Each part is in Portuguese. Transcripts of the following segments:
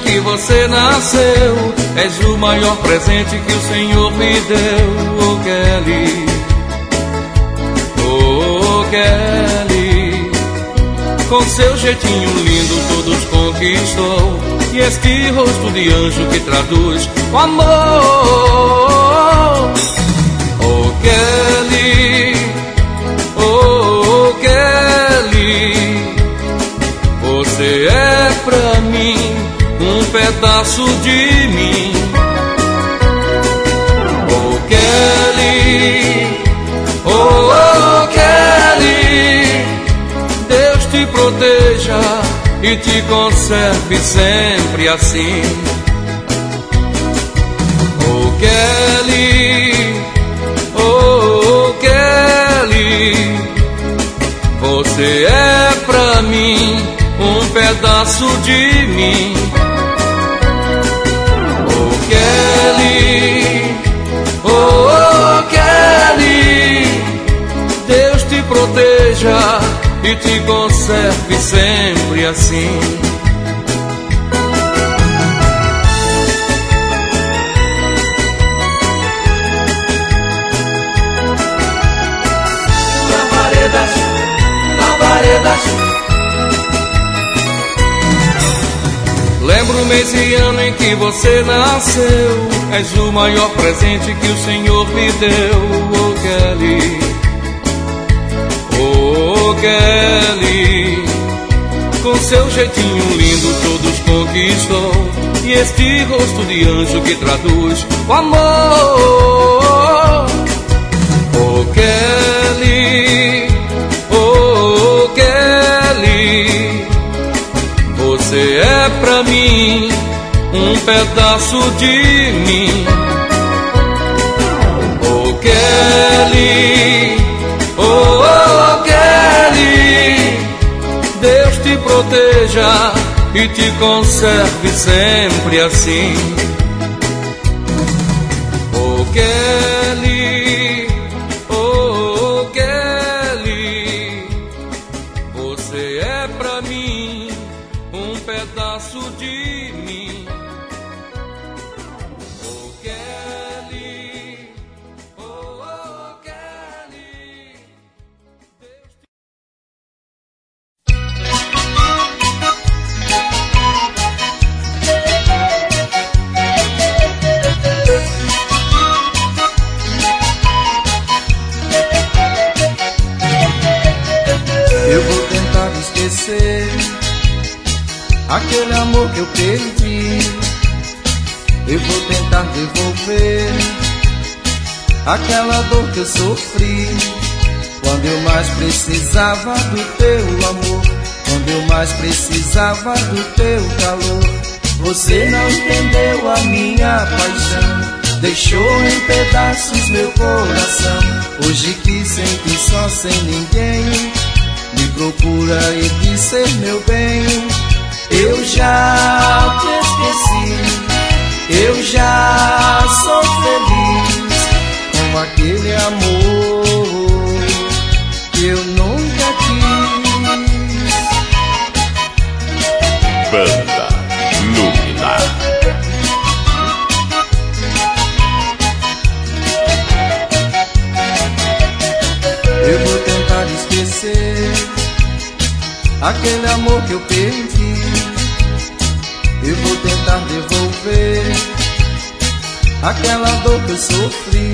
que você nasceu. És o maior presente que o Senhor me deu, oh Kelly. Oh Kelly. Com seu jeitinho lindo todos conquistou. E este rosto de anjo que traduz o amor. Oh Kelly. Pedaço de mim. Oh Kelly, oh, oh Kelly, Deus te proteja e te conserve sempre assim. Oh Kelly, oh, oh Kelly, você é pra mim um pedaço de mim. Proteja e te conserve sempre assim. Lavaredas, lavaredas. Lembro o mês e ano em que você nasceu. És o maior presente que o Senhor me deu, oh Kelly. Kelly. Com seu jeitinho lindo todos conquistou. E este rosto de anjo que traduz o amor. Oh Kelly. Oh Kelly. Você é pra mim um pedaço de mim. Oh Kelly, proteja e te conserve sempre assim. Oh aquele amor que eu perdi. Eu vou tentar devolver aquela dor que eu sofri. Quando eu mais precisava do teu amor, quando eu mais precisava do teu calor. Você não entendeu a minha paixão. Deixou em pedaços meu coração. Hoje que sente só sem ninguém. Me procura e diz ser meu bem. Eu já te esqueci. Eu já sou feliz com aquele amor que eu nunca quis. Banda Lumina. Eu vou tentar esquecer aquele amor que eu perdi. Eu vou tentar devolver aquela dor que eu sofri.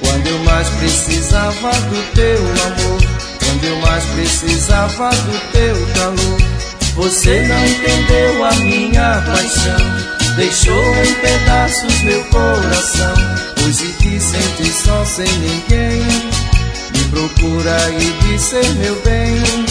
Quando eu mais precisava do teu amor, quando eu mais precisava do teu calor. Você não entendeu a minha paixão. Deixou em pedaços meu coração. Hoje que sente só sem ninguém. Me procura e diz ser meu bem.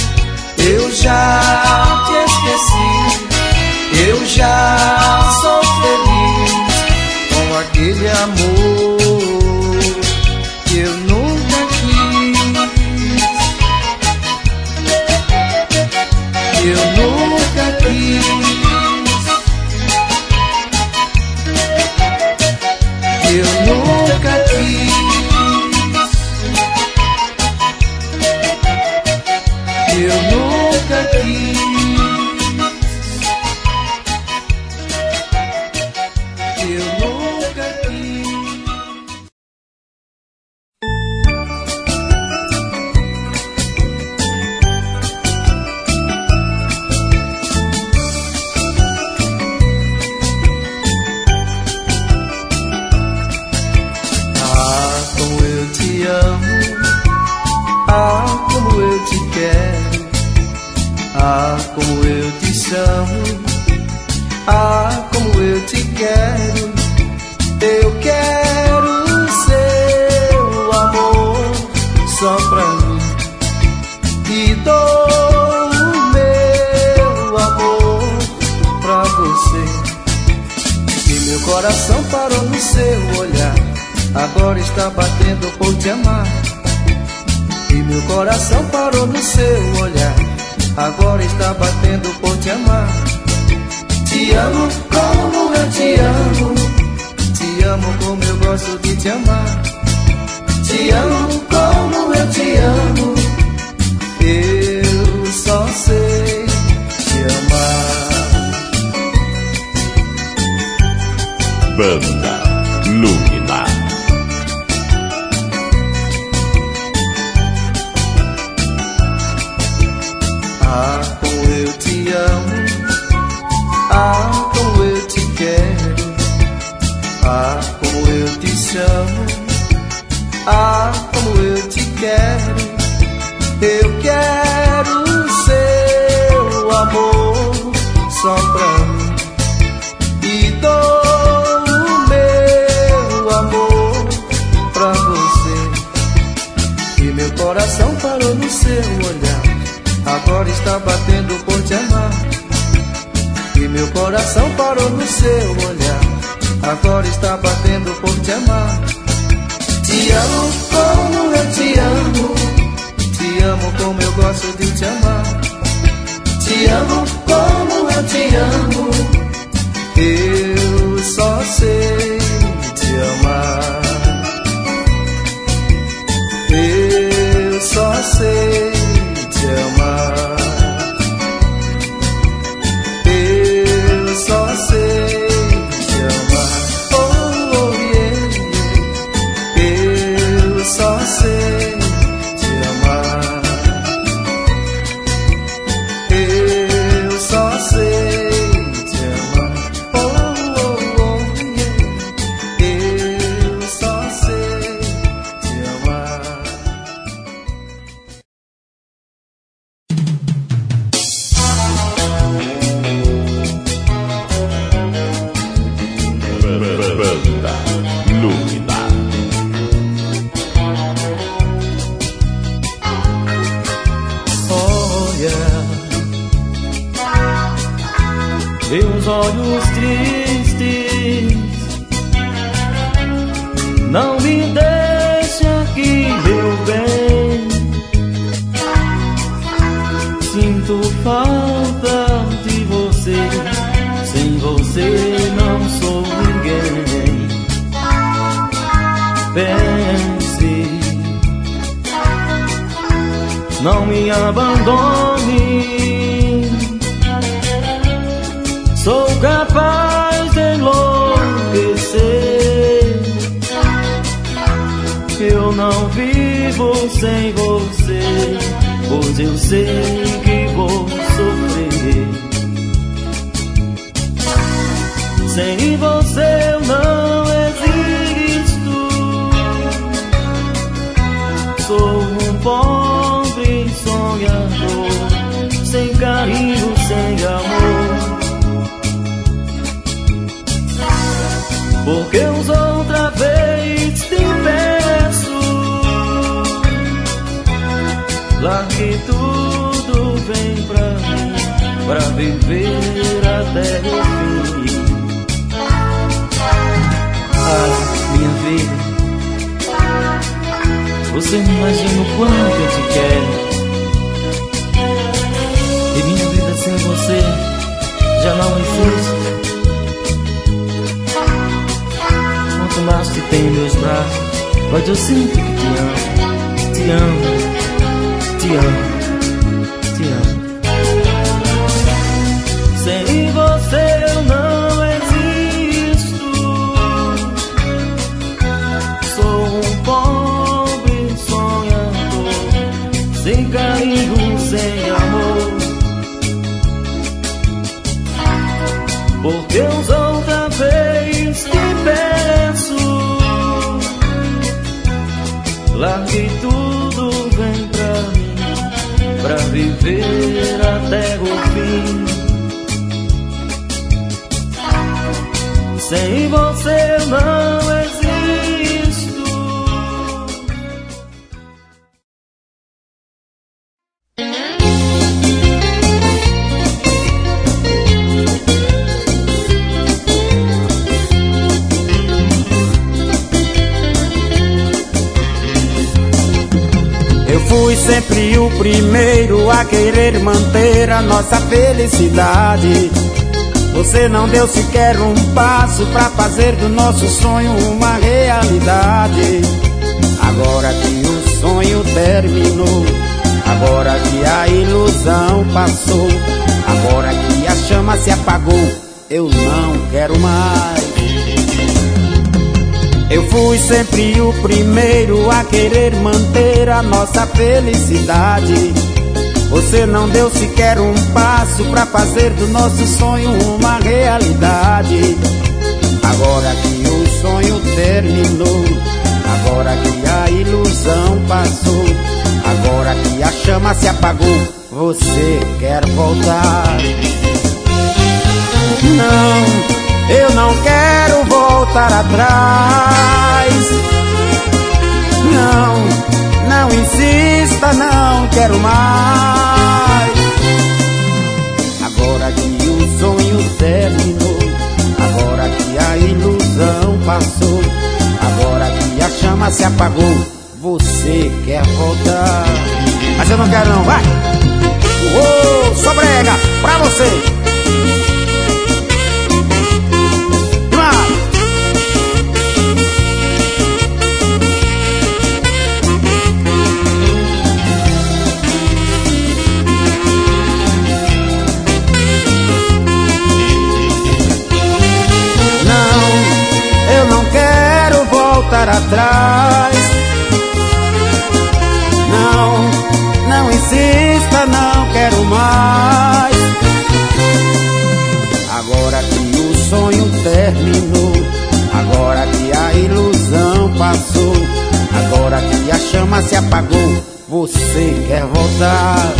Ah, como eu te quero. Eu quero seu amor só pra mim. E dou meu amor pra você. E meu coração parou no seu olhar. Agora está batendo por te amar. E meu coração parou no seu olhar. Agora está batendo por te amar. Te amo como eu te amo. Te amo como eu gosto de te amar. Te amo como eu te amo. Eu só sei te amar. Banda quero. Eu quero seu amor só pra mim. E dou o meu amor pra você. E meu coração parou no seu olhar. Agora está batendo por te amar. E meu coração parou no seu olhar. Agora está batendo por te amar. Te amo como eu te amo. Te amo como eu gosto de te amar. Te amo como eu te amo. Eu só sei te amar. Eu só sei olhos tristes, não me deixe aqui, meu bem. Sinto falta de você, sem você não sou ninguém. Pense não me abandone. Pois eu viver até o fim. Ah, minha vida. Você não imagina o quanto eu te quero. E minha vida sem você já não existe. Quanto mais te tenho em meus braços, mas eu sinto que te amo, te amo, te amo, porque os outra vez te peço, largue tudo, vem pra mim, pra viver até o fim. Sem você não fui sempre o primeiro a querer manter a nossa felicidade. Você não deu sequer um passo para fazer do nosso sonho uma realidade. Agora que o sonho terminou, agora que a ilusão passou, agora que a chama se apagou, eu não quero mais. Eu fui sempre o primeiro a querer manter a nossa felicidade. Você não deu sequer um passo para fazer do nosso sonho uma realidade. Agora que o sonho terminou, agora que a ilusão passou, agora que a chama se apagou, você quer voltar? Não, eu não quero voltar atrás. Não não insista, não quero mais. Agora que o sonho terminou, agora que a ilusão passou, agora que a chama se apagou, você quer voltar. Mas eu não quero não, vai! Uou, só brega, pra você! Passou, agora que a chama se apagou, você quer voltar,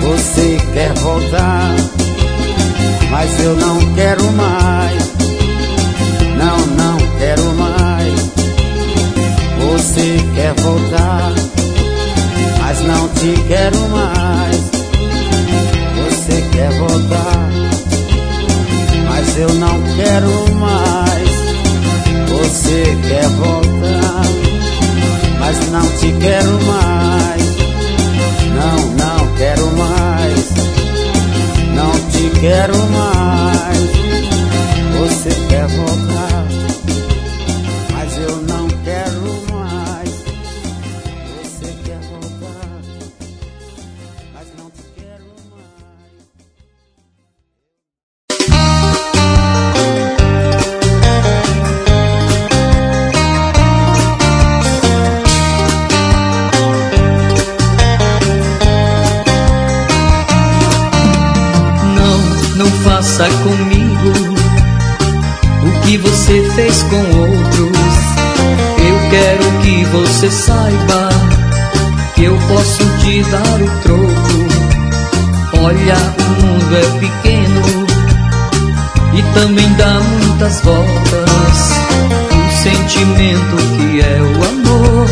você quer voltar, mas eu não quero mais. Não, não quero mais. Você quer voltar, mas não te quero mais. Você quer voltar, mas eu não quero mais. Você quer voltar, mas não te quero mais. Não, não quero mais. Não te quero mais. Você quer voltar. Com outros. Eu quero que você saiba que eu posso te dar o troco. Olha, o mundo é pequeno e também dá muitas voltas. O sentimento que é o amor,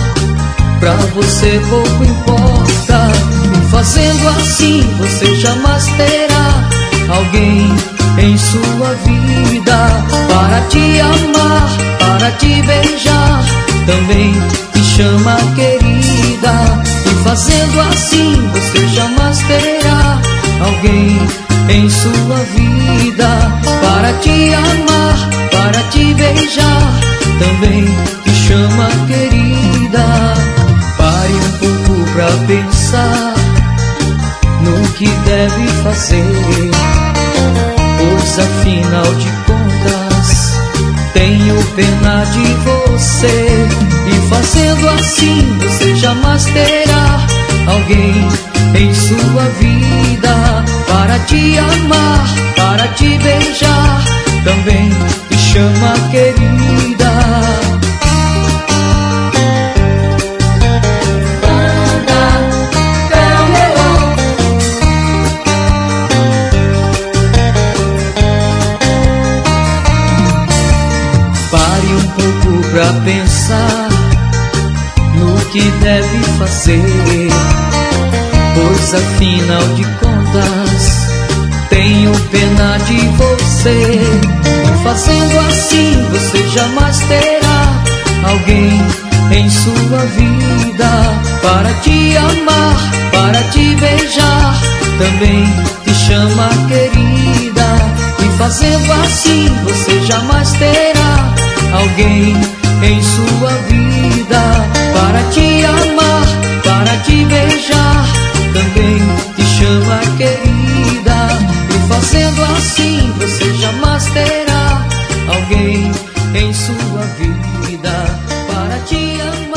pra você pouco importa. E fazendo assim, você jamais terá alguém em sua vida para te amar, para te beijar, também te chama querida. E fazendo assim você jamais terá alguém em sua vida para te amar, para te beijar, também te chama querida. Pare um pouco pra pensar no que deve fazer Pois afinal de contas Tenho pena de você. E fazendo assim você jamais terá Alguém em sua vida Para te amar, para te beijar. Também te chama querida deve fazer, pois afinal de contas tenho pena de você. Fazendo assim você jamais terá alguém em sua vida para te amar, para te beijar, também te chama querida. E fazendo assim você jamais terá alguém em sua vida para te amar, para te beijar, também te chama querida. E fazendo assim você jamais terá alguém em sua vida para te amar.